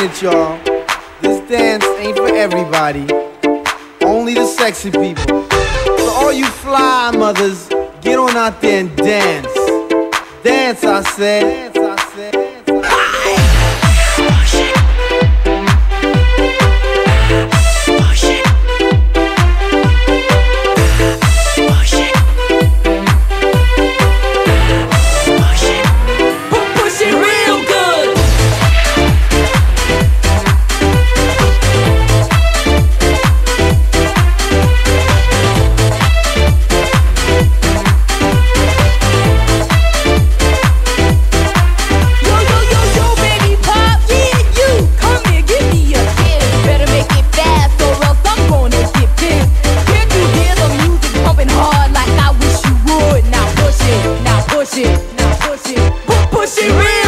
minute, y'all. This dance ain't for everybody, only the sexy people. So, all you fly mothers, get on out there and dance. Dance, I said. she real?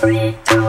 free. to